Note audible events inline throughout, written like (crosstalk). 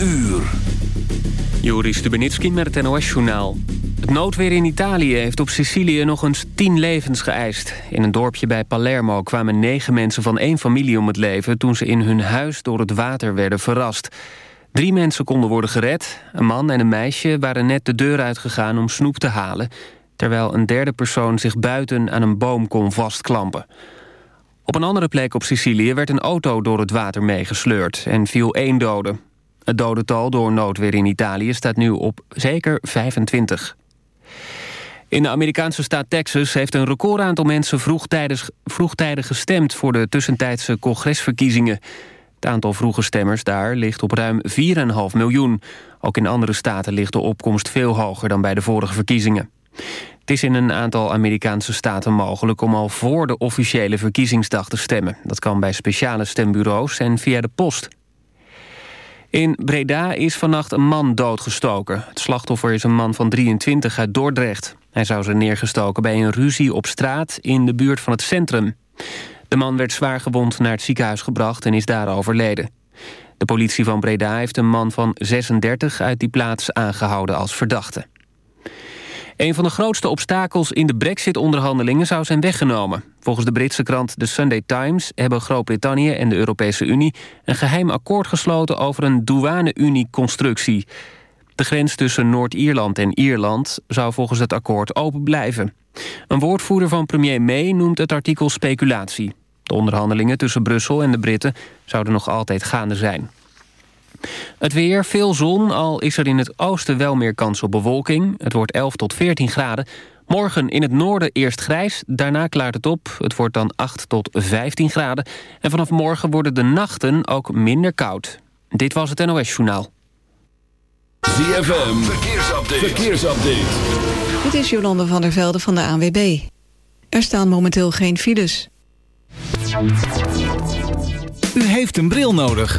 uur. Joris Stubenitski met het NOS-journaal. Het noodweer in Italië heeft op Sicilië nog eens tien levens geëist. In een dorpje bij Palermo kwamen negen mensen van één familie om het leven... toen ze in hun huis door het water werden verrast. Drie mensen konden worden gered. Een man en een meisje waren net de deur uitgegaan om snoep te halen... terwijl een derde persoon zich buiten aan een boom kon vastklampen. Op een andere plek op Sicilië werd een auto door het water meegesleurd... en viel één dode. Het dodental door noodweer in Italië staat nu op zeker 25. In de Amerikaanse staat Texas heeft een recordaantal mensen vroegtijdig, vroegtijdig gestemd voor de tussentijdse congresverkiezingen. Het aantal vroege stemmers daar ligt op ruim 4,5 miljoen. Ook in andere staten ligt de opkomst veel hoger dan bij de vorige verkiezingen. Het is in een aantal Amerikaanse staten mogelijk om al voor de officiële verkiezingsdag te stemmen. Dat kan bij speciale stembureaus en via de post. In Breda is vannacht een man doodgestoken. Het slachtoffer is een man van 23 uit Dordrecht. Hij zou zijn neergestoken bij een ruzie op straat in de buurt van het centrum. De man werd zwaar gewond naar het ziekenhuis gebracht en is daar overleden. De politie van Breda heeft een man van 36 uit die plaats aangehouden als verdachte. Een van de grootste obstakels in de brexit-onderhandelingen zou zijn weggenomen. Volgens de Britse krant The Sunday Times hebben Groot-Brittannië en de Europese Unie... een geheim akkoord gesloten over een douane-Unie-constructie. De grens tussen Noord-Ierland en Ierland zou volgens het akkoord open blijven. Een woordvoerder van premier May noemt het artikel speculatie. De onderhandelingen tussen Brussel en de Britten zouden nog altijd gaande zijn. Het weer, veel zon, al is er in het oosten wel meer kans op bewolking. Het wordt 11 tot 14 graden. Morgen in het noorden eerst grijs, daarna klaart het op. Het wordt dan 8 tot 15 graden. En vanaf morgen worden de nachten ook minder koud. Dit was het NOS Journaal. ZFM, verkeersupdate. verkeersupdate. Dit is Jolande van der Velde van de ANWB. Er staan momenteel geen files. U heeft een bril nodig.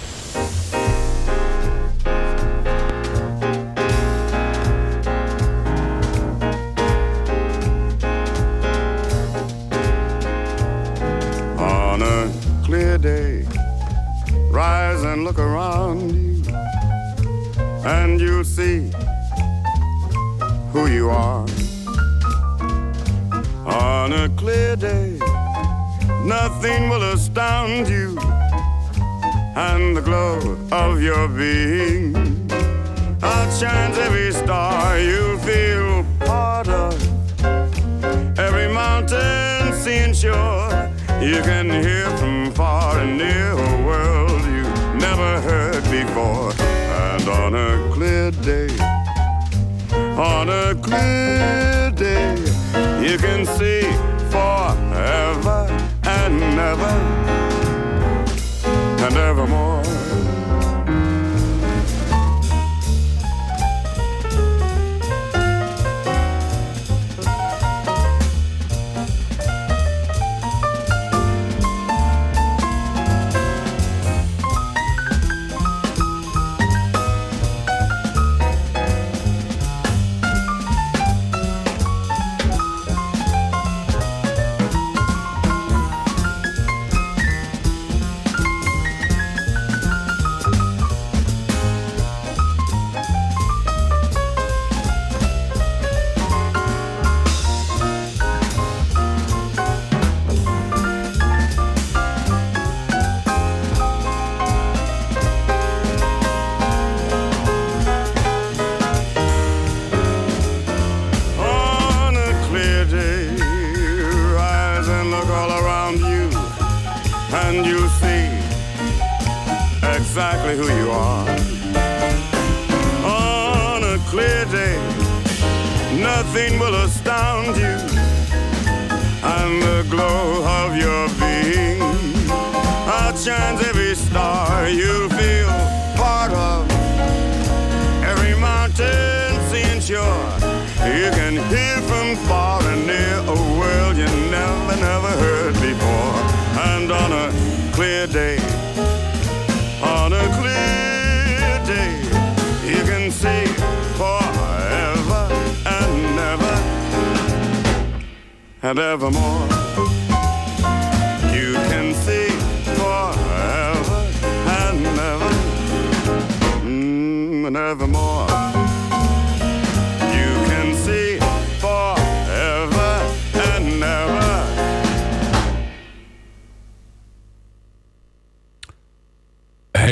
Rise and look around you, and you'll see who you are. On a clear day, nothing will astound you, and the glow of your being outshines every star you feel part of. Every mountain, sea, and shore, you can hear from far and near a world before. And on a clear day, on a clear day, you can see forever and ever and evermore. Exactly who you are. On a clear day, nothing will astound you, and the glow of your being outshines every star. You'll feel part of every mountain, and shore. You can hear from far and near a world you never, never heard before. And on a clear day, and evermore.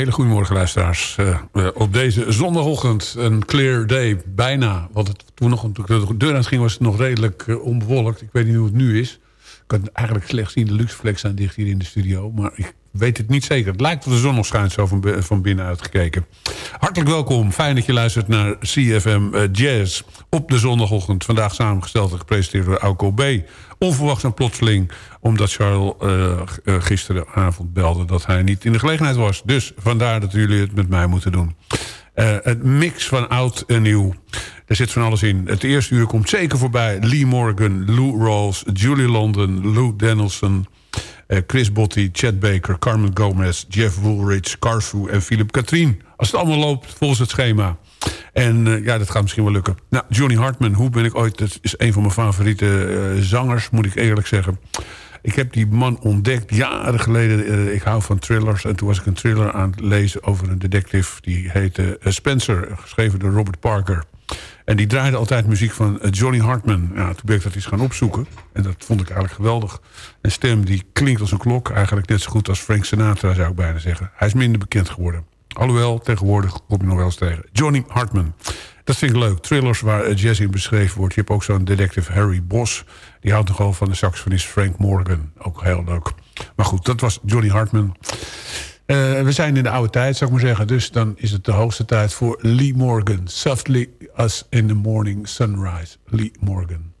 Hele goedemorgen luisteraars. Eh, op deze zondagochtend een clear day, bijna. Want het, toen nog de deur aan ging was het nog redelijk eh, onbewolkt. Ik weet niet hoe het nu is. Ik kan eigenlijk slecht zien, de luxeflex zijn dicht hier in de studio. Maar ik weet het niet zeker. Het lijkt of de zon nog schijnt zo van, van binnen uitgekeken. Hartelijk welkom. Fijn dat je luistert naar CFM eh, Jazz. Op de zondagochtend. Vandaag samengesteld en gepresenteerd door Auko B. Onverwachts en plotseling. Omdat Charles eh, eh, gisteravond belde dat hij niet in de gelegenheid was. Dus vandaar dat jullie het met mij moeten doen. Eh, het mix van oud en nieuw. Er zit van alles in. Het eerste uur komt zeker voorbij. Lee Morgan, Lou Rawls, Julie London, Lou Danielson... Chris Botti, Chad Baker, Carmen Gomez, Jeff Woolridge, Carfu en Philip Katrien. Als het allemaal loopt volgens het schema. En ja, dat gaat misschien wel lukken. Nou, Johnny Hartman, hoe ben ik ooit... Dat is een van mijn favoriete zangers, moet ik eerlijk zeggen. Ik heb die man ontdekt jaren geleden. Eh, ik hou van thrillers. En toen was ik een thriller aan het lezen over een detective. Die heette eh, Spencer, geschreven door Robert Parker. En die draaide altijd muziek van eh, Johnny Hartman. Toen ben ik dat eens gaan opzoeken. En dat vond ik eigenlijk geweldig. Een stem die klinkt als een klok. Eigenlijk net zo goed als Frank Sinatra, zou ik bijna zeggen. Hij is minder bekend geworden. Alhoewel, tegenwoordig kom je nog wel eens tegen. Johnny Hartman. Dat vind ik leuk. Thrillers waar eh, jazz in beschreven wordt. Je hebt ook zo'n detective Harry Boss. Die houdt nogal van de saxofonist Frank Morgan. Ook heel leuk. Maar goed, dat was Johnny Hartman. Eh, we zijn in de oude tijd, zou ik maar zeggen. Dus dan is het de hoogste tijd voor Lee Morgan. Softly as in the morning sunrise. Lee Morgan.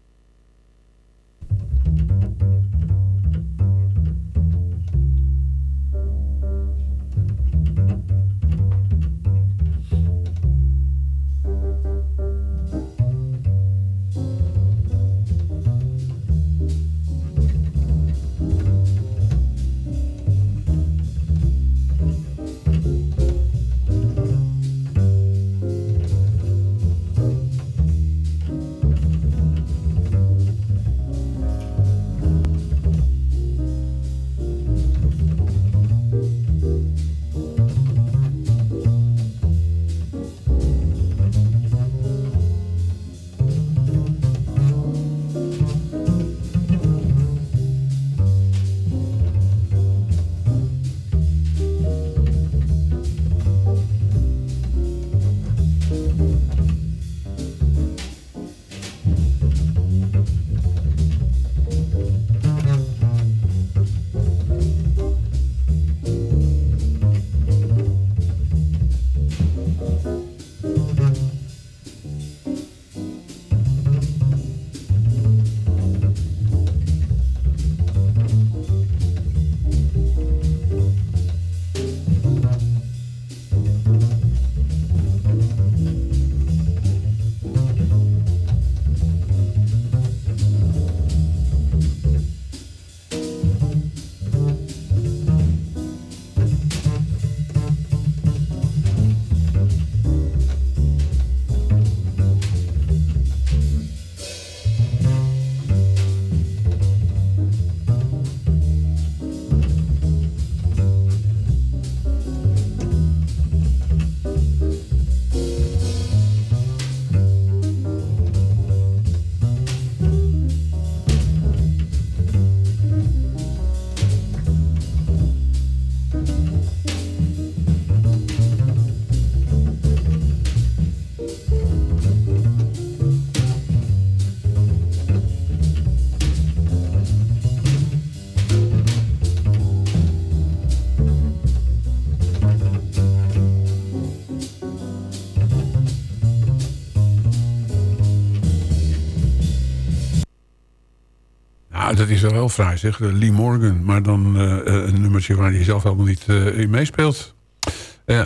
Is wel heel fraai zeg. Lee Morgan. Maar dan een nummertje waar hij zelf helemaal niet in meespeelt.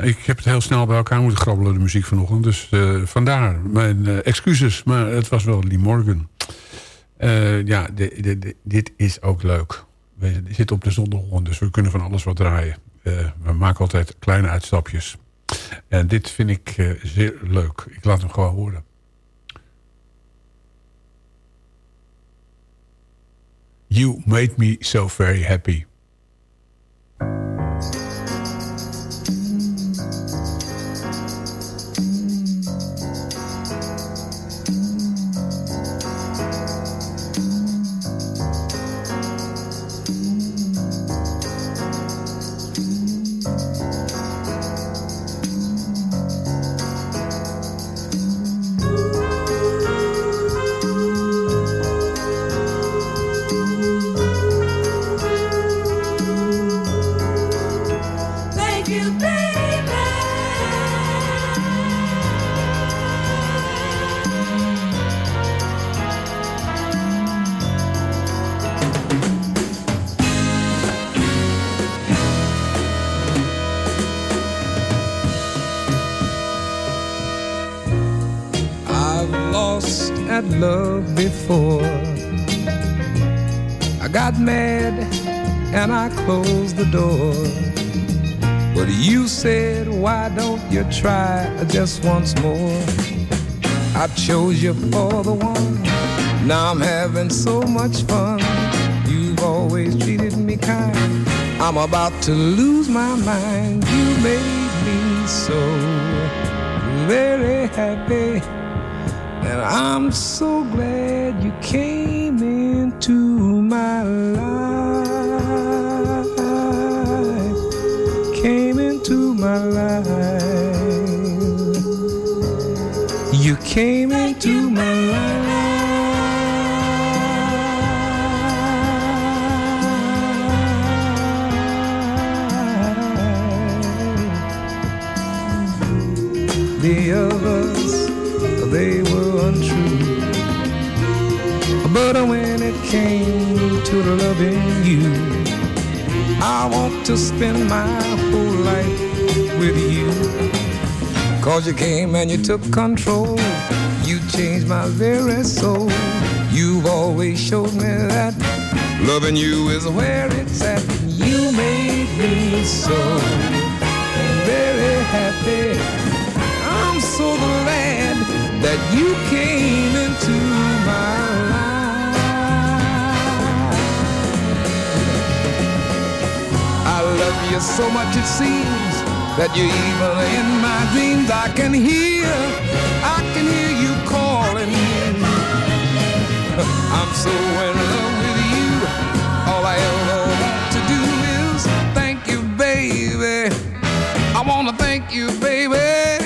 ik heb het heel snel bij elkaar moeten grabbelen, de muziek vanochtend. Dus vandaar mijn excuses. Maar het was wel Lee Morgan. ja, dit is ook leuk. We zitten op de zondagochtend, dus we kunnen van alles wat draaien. we maken altijd kleine uitstapjes. En dit vind ik zeer leuk. Ik laat hem gewoon horen. You made me so very happy. Once more. I chose you for the one. Now I'm having so much fun. You've always treated me kind. I'm about to lose my mind. You made me so very happy. And I'm so glad you came into my life. Came into my life. You came into my life. The others, they were untrue. But when it came to loving you, I want to spend my whole life with you. Cause you came and you took control. You changed my very soul. You've always showed me that loving you is where it's at. You made me so very happy. I'm so glad that you came into my life. I love you so much it seems that you're even in my dreams. I can hear, I can hear you calling. (laughs) I'm so in love with you. All I ever want to do is thank you, baby. I wanna thank you, baby.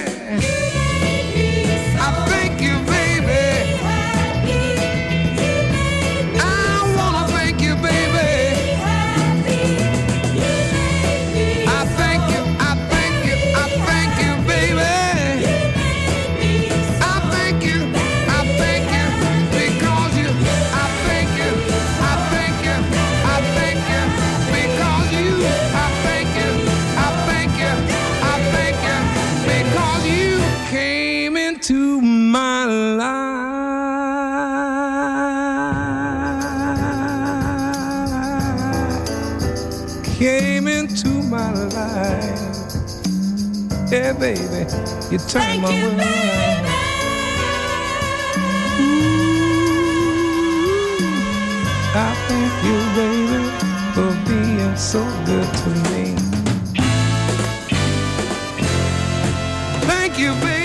Yeah, baby, you turned Thank my world around. I thank you, baby, for being so good to me. Thank you, baby.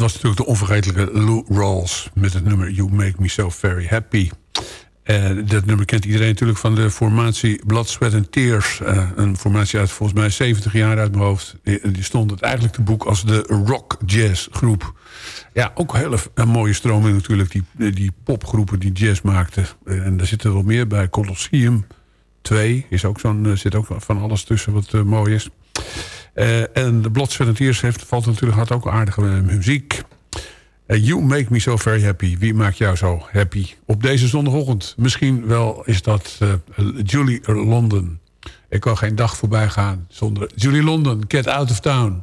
Was natuurlijk de onvergetelijke Lou Rawls... met het nummer You Make Me So Very Happy. Uh, dat nummer kent iedereen natuurlijk van de formatie Blood, Sweat and Tears. Uh, een formatie uit volgens mij 70 jaar uit mijn hoofd. Die, stond het eigenlijk te boek als de rock jazz groep. Ja, ook hele een mooie stroming natuurlijk. Die, die popgroepen die jazz maakten. Uh, en daar zit er wel meer bij. Colosseum 2 is ook zo'n, zit ook van alles tussen wat mooi is. En de and Tears heeft, valt natuurlijk had ook aardige muziek. Uh, you make me so very happy. Wie maakt jou zo happy? Op deze zondagochtend. Misschien wel is dat Julie London. Ik kan geen dag voorbij gaan zonder... Julie London, Get Out of Town.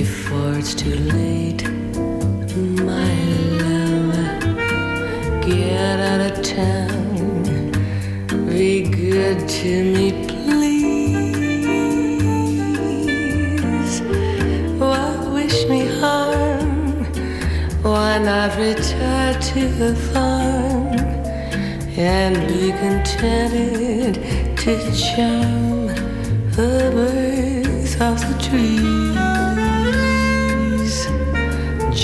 Before it's too late. My love, get out of town. Be good to me, please. Why wish me harm? Why not retire to the farm and be contented to charm the birds of the trees?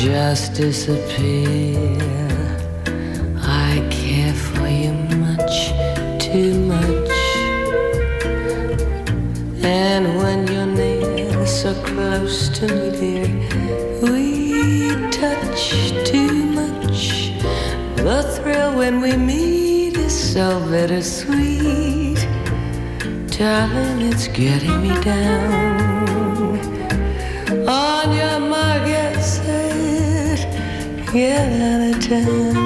Just disappear. I care for you much, too much. And when you're near, so close to me, dear, we touch too much. The thrill when we meet is so bittersweet. Darling, it's getting me down. Get out of town.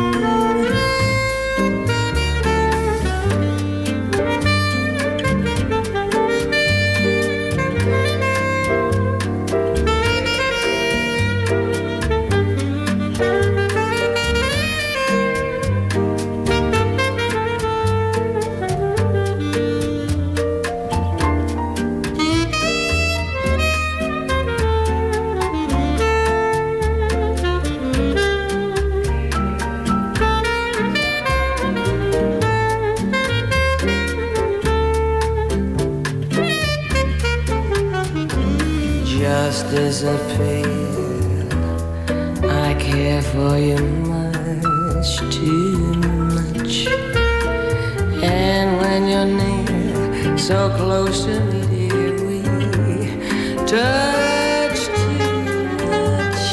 Disappear. I care for you much, too much. And when you're near, so close to me, dear, we touch too much.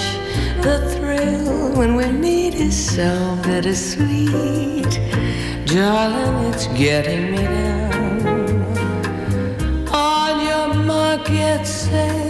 The thrill when we meet is so bittersweet. Darling, it's getting me down. On your mark, get set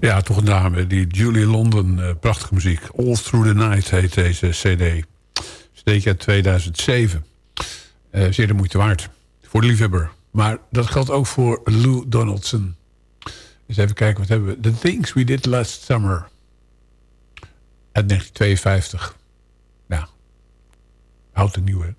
Ja, toch een dame. Die Julie London, uh, prachtige muziek. All Through the Night heet deze cd. Cd uit 2007. Uh, zeer de moeite waard. Voor de liefhebber. Maar dat geldt ook voor Lou Donaldson. Eens even kijken, wat hebben we? The Things We Did Last Summer. Uit 1952. Nou, houdt een nieuwe.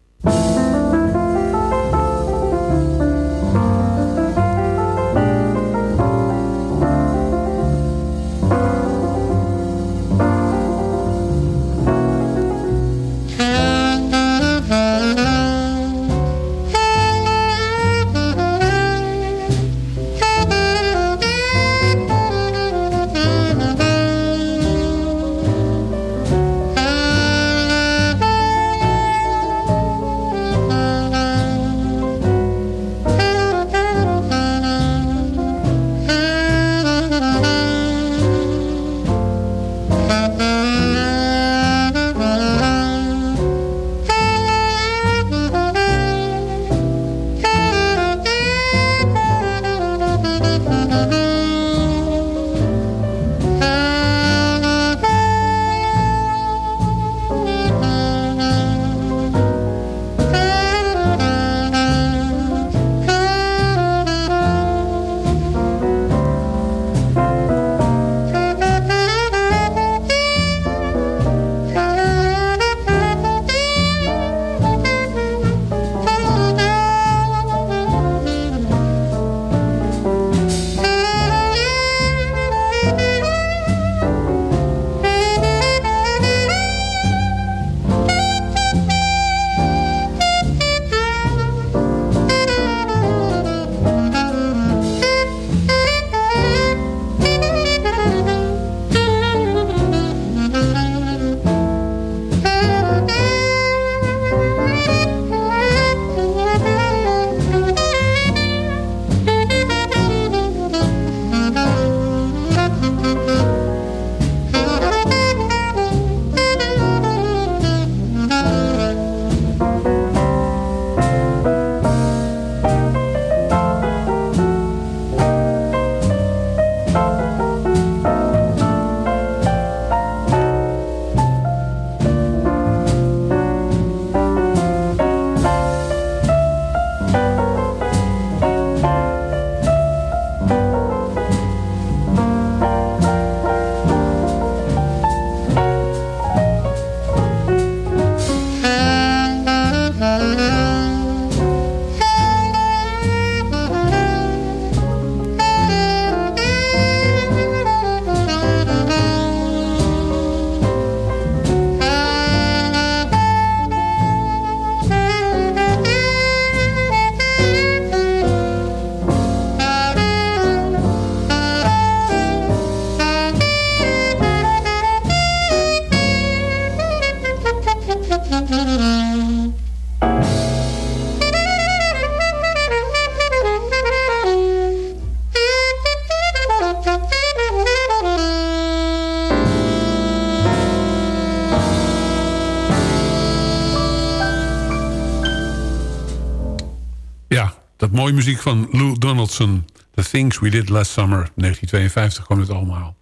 Mooie muziek van Lou Donaldson. The Things We Did Last Summer. 1952 kwam het allemaal.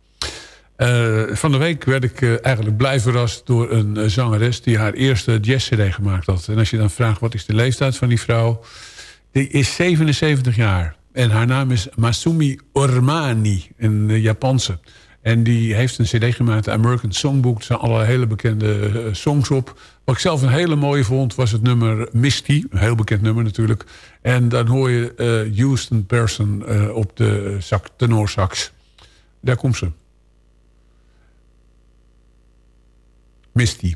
Uh, van de week werd ik uh, eigenlijk blij verrast door een uh, zangeres... die haar eerste jazz-cd gemaakt had. En als je dan vraagt wat is de leeftijd van die vrouw... die is 77 jaar. En haar naam is Masumi Ormani, een Japanse. En die heeft een cd gemaakt, American Songbook. Er zijn alle hele bekende songs op. Wat ik zelf een hele mooie vond, was het nummer Misty. Een heel bekend nummer natuurlijk. En dan hoor je Houston Person op de tenorsax. Daar komt ze. Misty.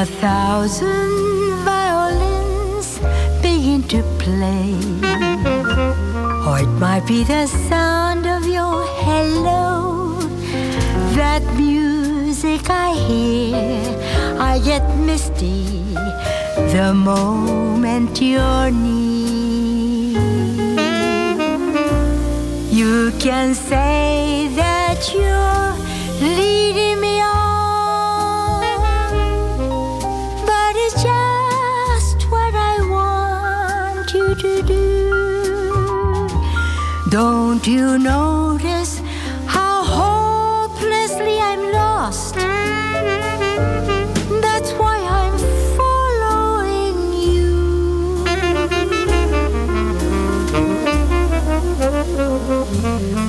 a thousand violins begin to play. Or it might be the sound of your hello. That music I hear, I get misty the moment you're near. You can say that you're leading Don't you notice how hopelessly I'm lost? That's why I'm following you.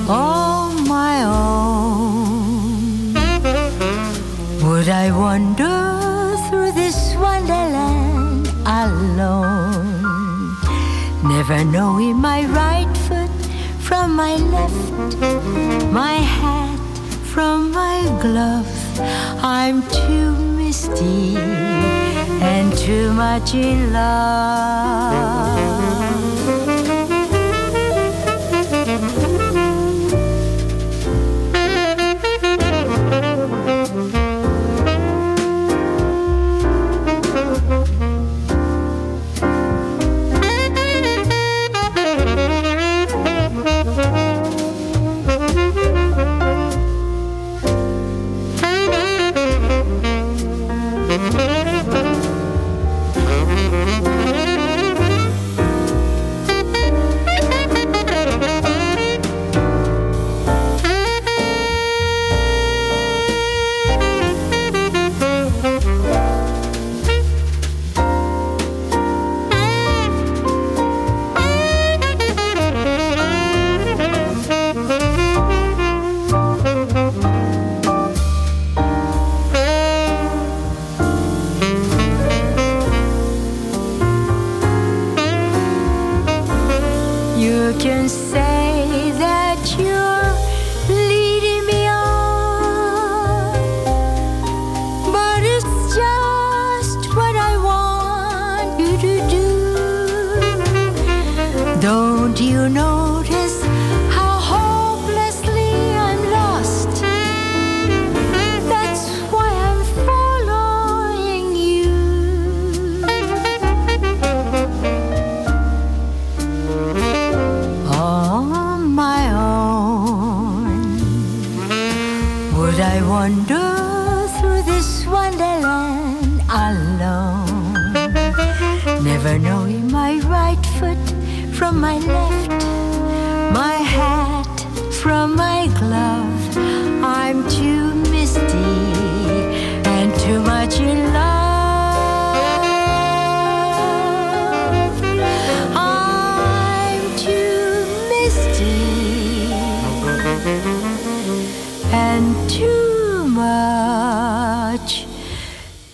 On my own, would I wander through this wonderland alone? Never knowing my right from my left, my hat from my glove. I'm too misty and too much in love.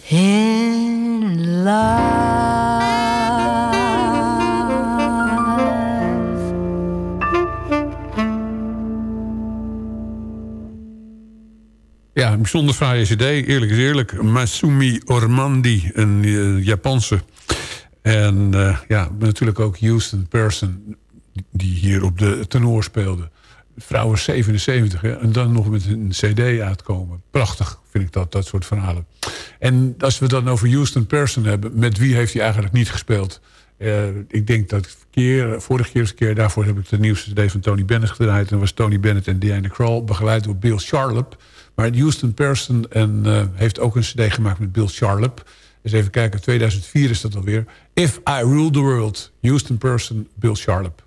in life. Ja, een bijzonder fraaie cd, eerlijk is eerlijk. Masumi Ormandi, een eh, Japanse. En eh, ja, natuurlijk ook Houston Person, die hier op de tenor speelde. Vrouw is 77 hè, en dan nog met een cd uitkomen. Prachtig vind ik dat, dat soort verhalen. En als we dan over Houston Person hebben... met wie heeft hij eigenlijk niet gespeeld? Eh, ik denk dat keer, vorige keer, keer daarvoor heb ik de nieuwste cd van Tony Bennett gedraaid. En was Tony Bennett en Diana Krall begeleid door Bill Charlap. Maar Houston Person en, eh, heeft ook een cd gemaakt met Bill Charlap. Dus even kijken, 2004 is dat alweer. If I Rule the World, Houston Person, Bill Charlap.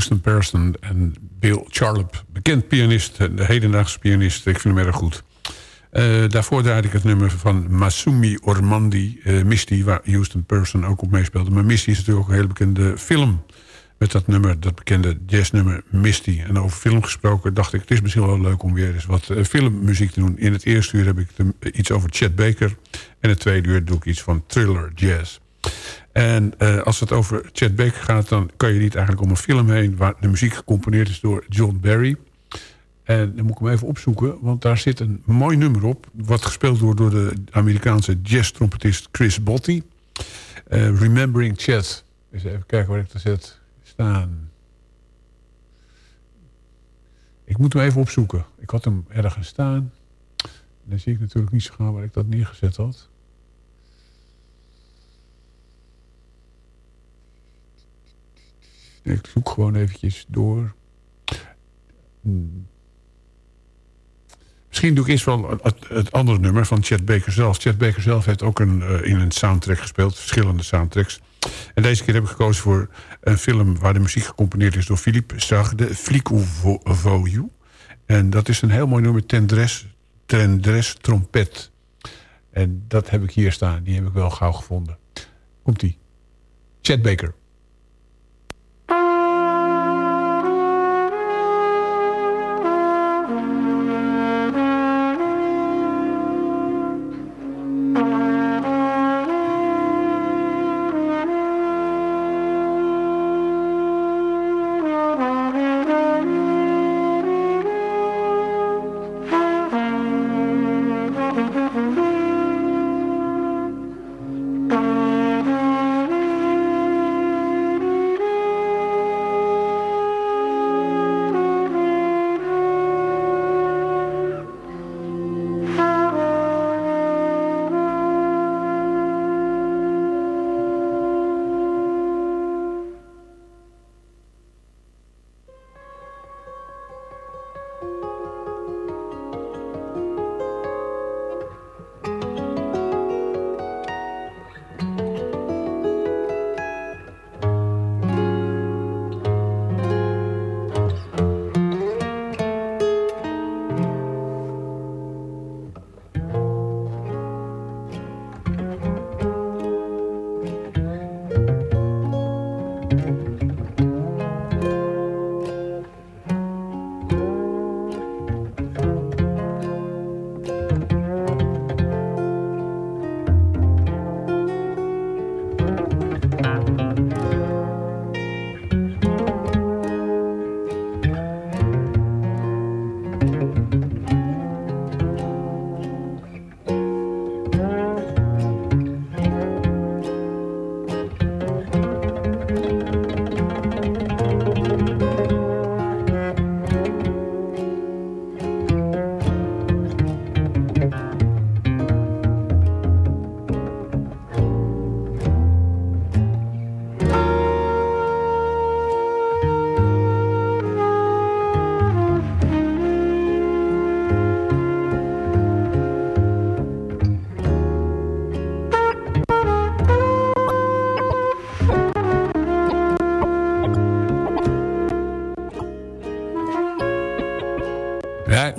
Houston Person en Bill Charlap. Bekend pianist, de hedendaagse pianist. Ik vind hem erg goed. Uh, daarvoor draaide ik het nummer van Masumi Ormandi, uh, Misty... waar Houston Person ook op meespeelde. Maar Misty is natuurlijk ook een hele bekende film... met dat nummer, dat bekende jazznummer Misty. En over film gesproken dacht ik... het is misschien wel leuk om weer eens wat uh, filmmuziek te doen. In het eerste uur heb ik iets over Chet Baker... en het tweede uur doe ik iets van thriller jazz. En uh, als het over Chet Baker gaat... dan kan je niet eigenlijk om een film heen... waar de muziek gecomponeerd is door John Barry. En dan moet ik hem even opzoeken... want daar zit een mooi nummer op... wat gespeeld wordt door de Amerikaanse jazz-trompetist Chris Botti. Uh, Remembering Chet. Eens even kijken waar ik dat zet staan. Ik moet hem even opzoeken. Ik had hem ergens staan. Dan zie ik natuurlijk niet zo gauw waar ik dat neergezet had. Ik zoek gewoon eventjes door. Hmm. Misschien doe ik eerst wel het, andere nummer van Chet Baker zelf. Chet Baker zelf heeft ook een, uh, in een soundtrack gespeeld. Verschillende soundtracks. En deze keer heb ik gekozen voor een film... waar de muziek gecomponeerd is door Philippe Sarde. Flic ou Voyou. En dat is een heel mooi nummer. Tendres, Tendres Trompet. En dat heb ik hier staan. Die heb ik wel gauw gevonden. Komt-ie. Chet Baker.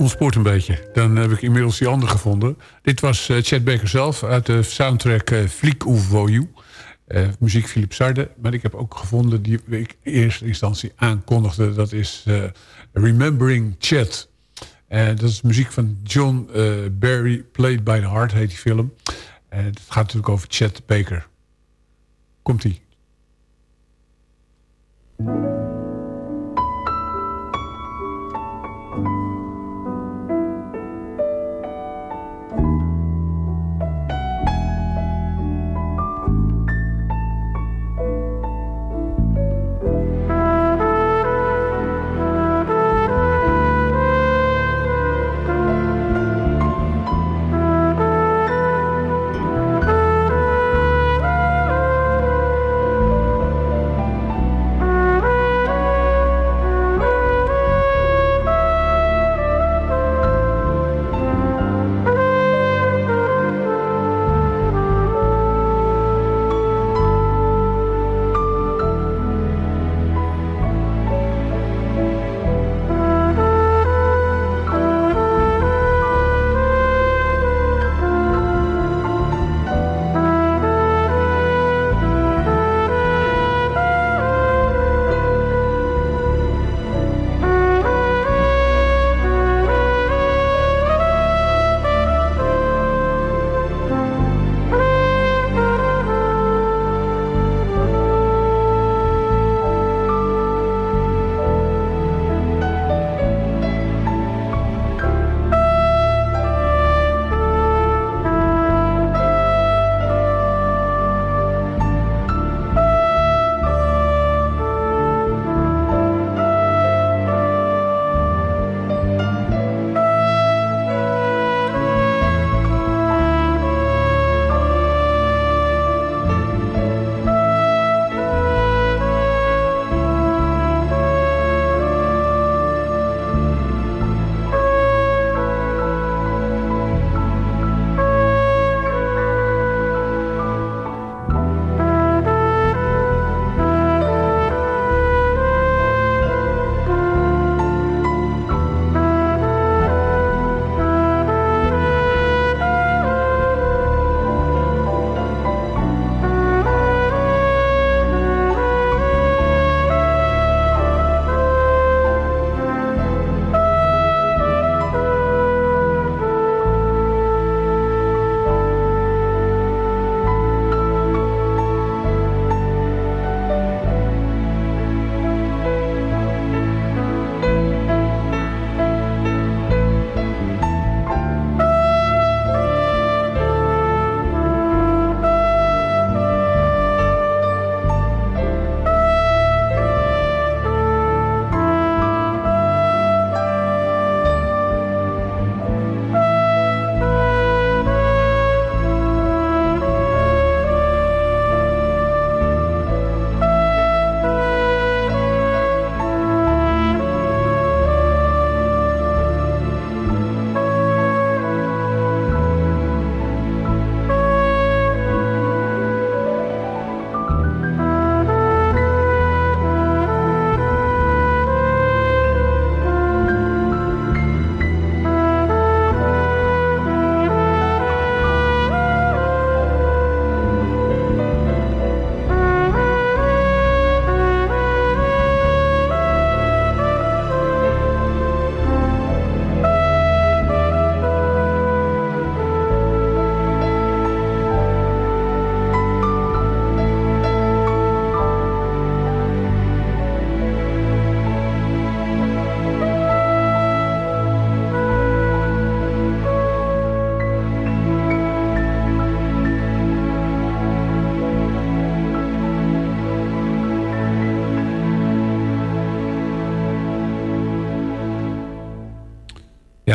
Ontspoort een beetje. Dan heb ik inmiddels die andere gevonden. Dit was uh, Chet Baker zelf uit de soundtrack uh, Flic ou Voyou. Uh, muziek Philippe Sarde. Maar ik heb ook gevonden die ik in eerste instantie aankondigde. Dat is Remembering Chet. dat is muziek van John Barry. Played by the Heart heet die film. Het gaat natuurlijk over Chet Baker. Komt-ie.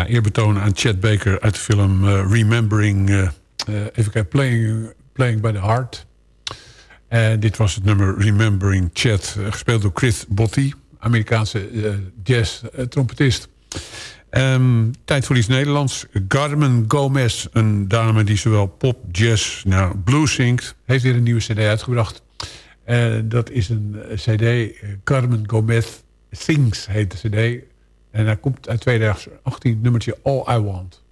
Eerbetoon aan Chad Baker uit de film eh, Remembering... eh, eh, even kijken, Playing, Playing by the Heart. En dit was het nummer Remembering Chad, gespeeld door Chris Botti... Amerikaanse jazz-trompetist. Ehm, tijd voor iets Nederlands. Carmen Gomez, een dame die zowel pop, jazz, nou, blues zingt... heeft weer een nieuwe cd uitgebracht. Dat is een cd, Carmen Gomez Sings heet de cd... En hij komt uit 2018, nummertje All I Want.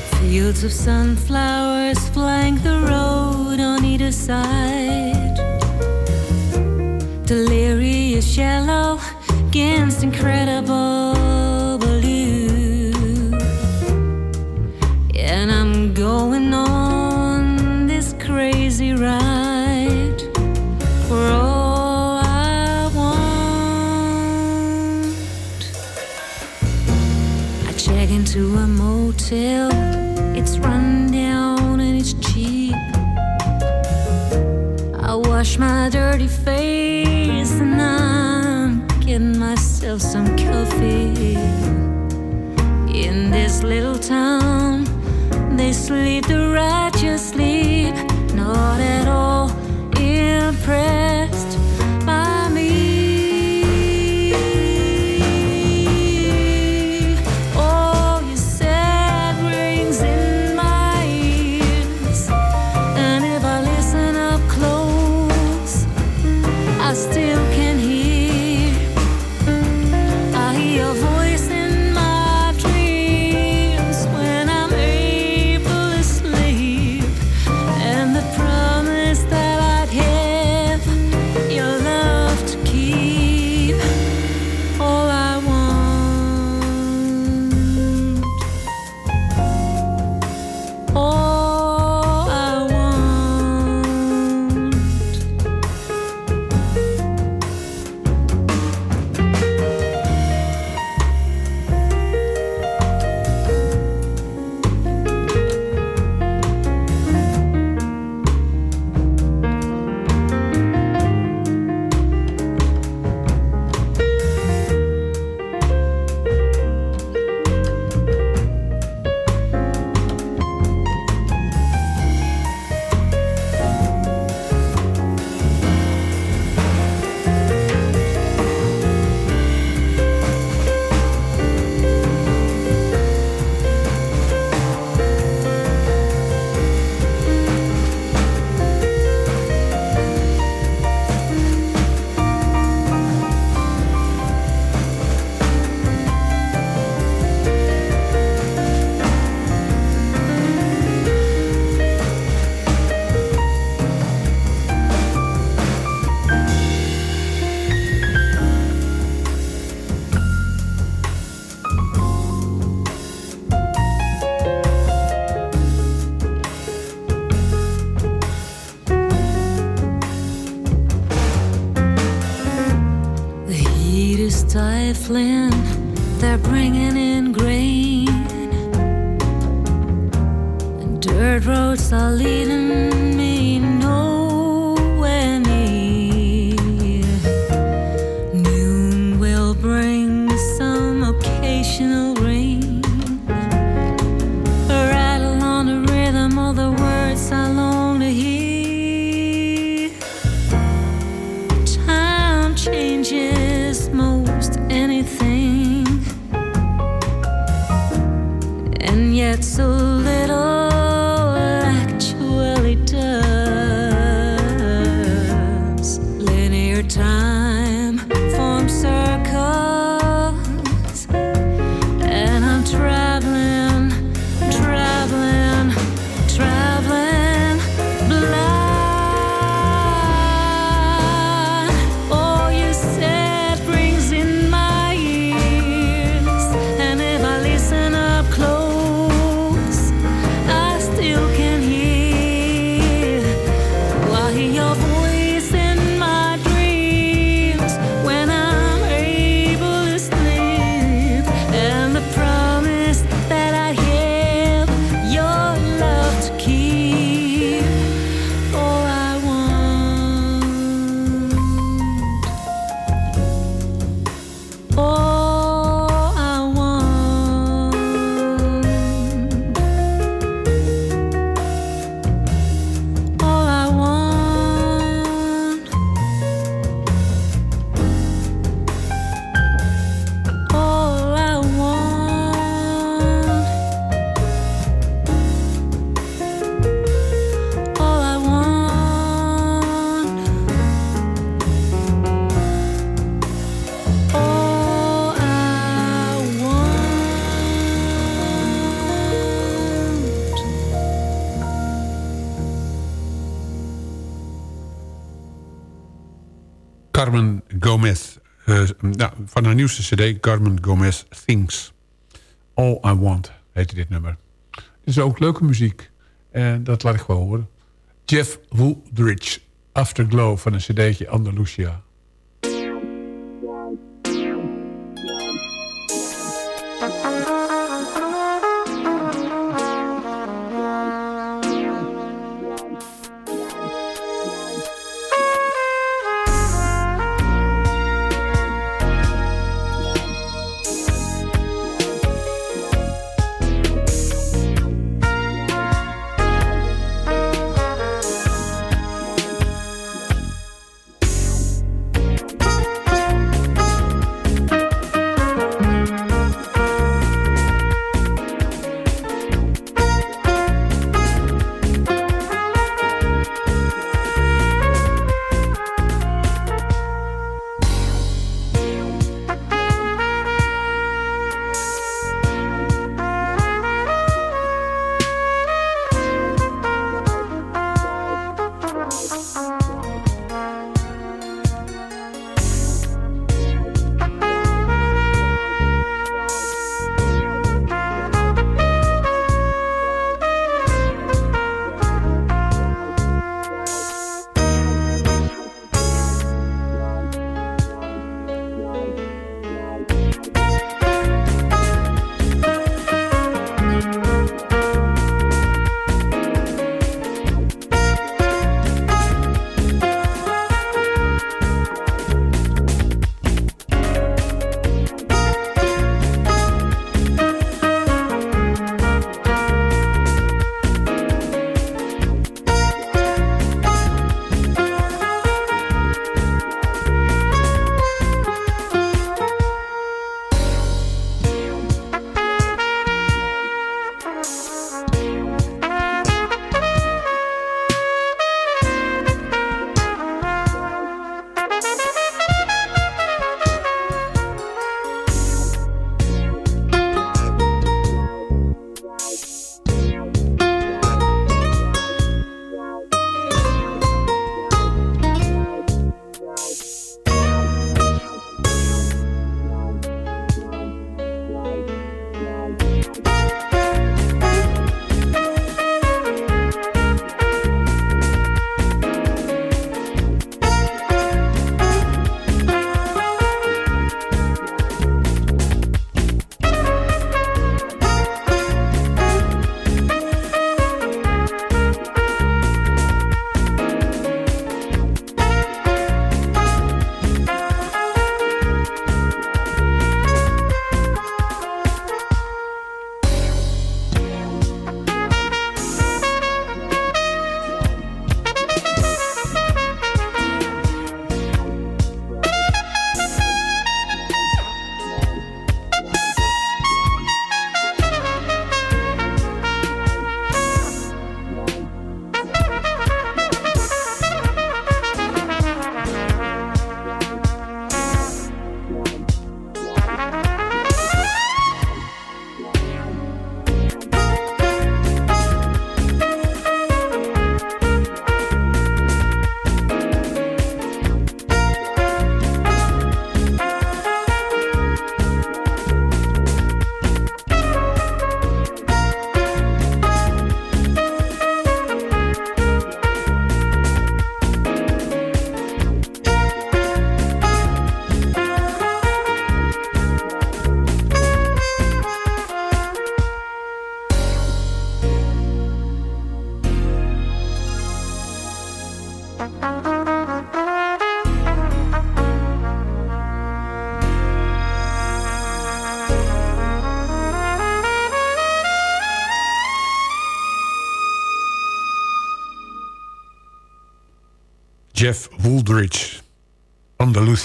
Fields of sunflowers flank the road on either side. Delirious yellow against incredible into a motel. It's run down and it's cheap. I wash my dirty face and I'm getting myself some coffee. In this little town, they sleep the righteous van haar nieuwste cd, Carmen Gomez Things. All I Want heette dit nummer. Het is ook leuke muziek. En dat laat ik gewoon horen. Jeff Wooldridge, Afterglow van een cd'tje Andalusia.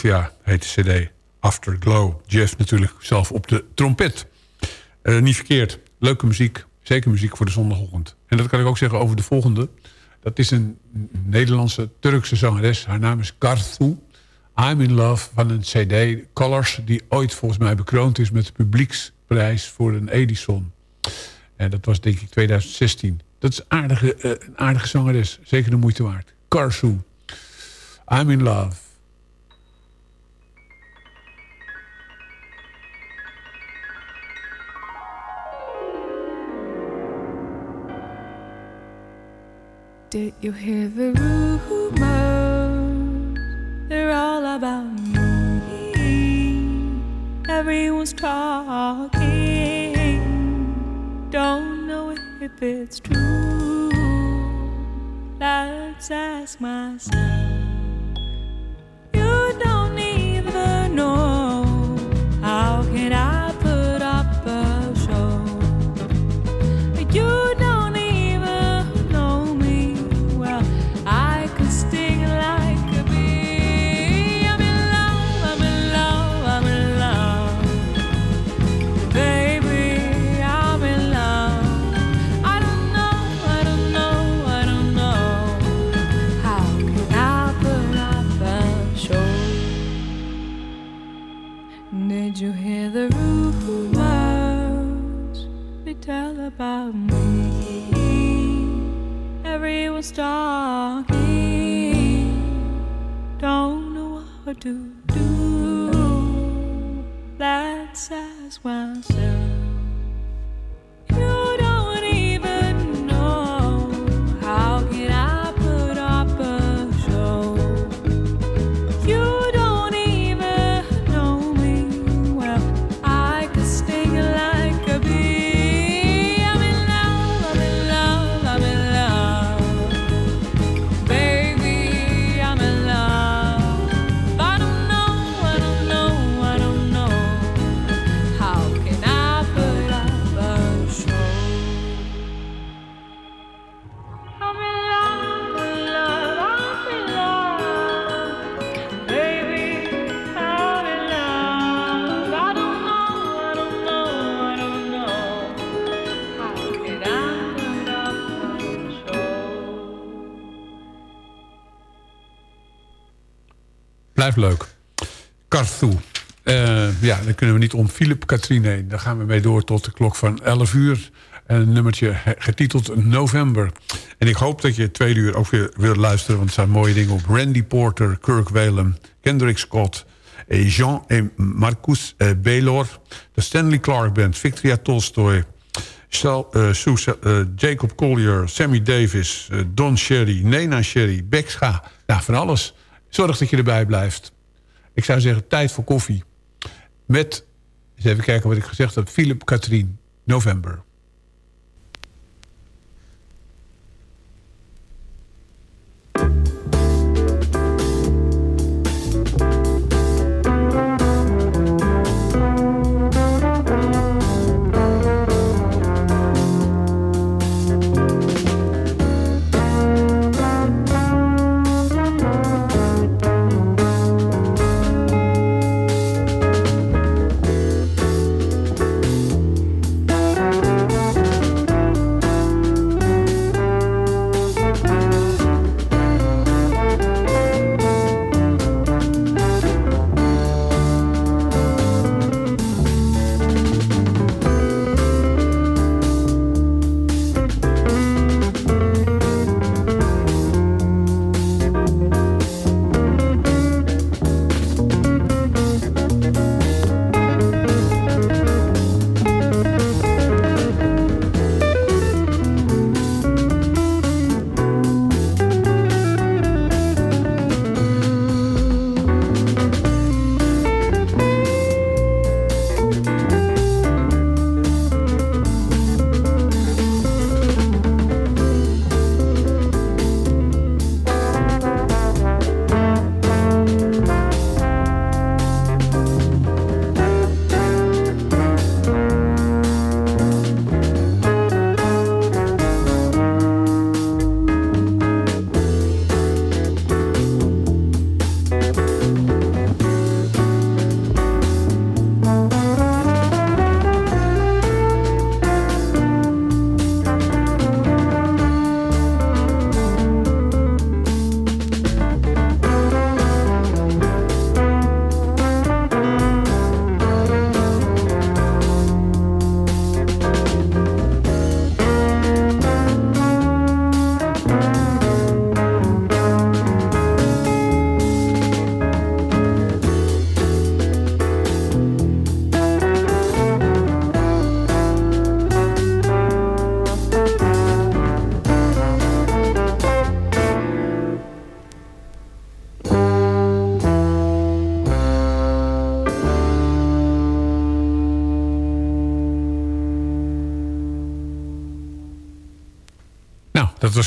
Andalusia heet de cd. Afterglow. Jeff natuurlijk zelf op de trompet. Uh, niet verkeerd. Leuke muziek. Zeker muziek voor de zondagochtend. En dat kan ik ook zeggen over de volgende. Dat is een Nederlandse Turkse zangeres. Haar naam is Karthu. I'm in Love van een cd. Colors. Die ooit volgens mij bekroond is met de publieksprijs voor een Edison. En dat was denk ik 2016. Dat is aardige, uh, een aardige zangeres. Zeker de moeite waard. Karsu. I'm in love. Did you hear the rumors? They're all about me. Everyone's talking. Don't know if it's true. Let's ask myself. You don't about me? Everyone's talking, don't know what to do. Let's ask myself. Blijft leuk. Carthu. Eh, ja, dan kunnen we niet om Philip Katrien heen. Daar gaan we mee door tot de klok van 11 uur. En een nummertje getiteld November. En ik hoop dat je het tweede uur ook weer wilt luisteren... want er staan mooie dingen op. Randy Porter, Kirk Whalem, Kendrick Scott... eh, Jean en Marcus eh, Baylor... de Stanley Clark Band, Victoria Tolstoy... Sal, eh, Jacob Collier, Sammy Davis, Don Sherry, Nena Sherry, Bekscha. Nou, van alles. Zorg dat je erbij blijft. Ik zou zeggen, tijd voor koffie. Met, eens even kijken wat ik gezegd heb... Philip Katrien, november.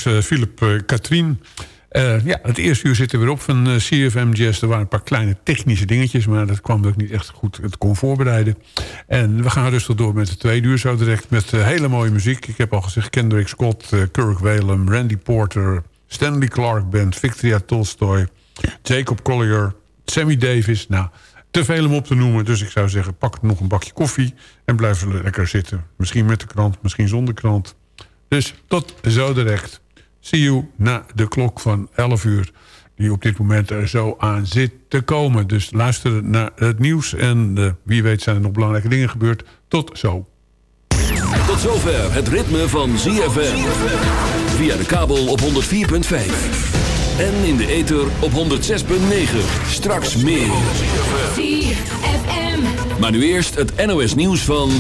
Eh, Philip uh, Katrien. Uh, ja, het eerste uur zit er weer op van CFM Jazz. Er waren een paar kleine technische dingetjes... maar dat kwam ook niet echt goed het kon voorbereiden. En we gaan rustig door met de tweede uur zo direct... met hele mooie muziek. Ik heb al gezegd Kendrick Scott, Kirk Whalum, Randy Porter... Stanley Clark Band, Victoria Tolstoy... Jacob Collier, Sammy Davis. Nou, te veel om op te noemen. Dus ik zou zeggen, pak nog een bakje koffie... en blijf lekker zitten. Misschien met de krant, misschien zonder krant. Dus tot zo direct. See you na de klok van 11 uur. Die op dit moment er zo aan zit te komen. Dus luister naar het nieuws. En uh, wie weet zijn er nog belangrijke dingen gebeurd. Tot zo. Tot zover het ritme van ZFM. Via de kabel op 104.5. En in de ether op 106.9. Straks meer. ZFM. Maar nu eerst het NOS nieuws van...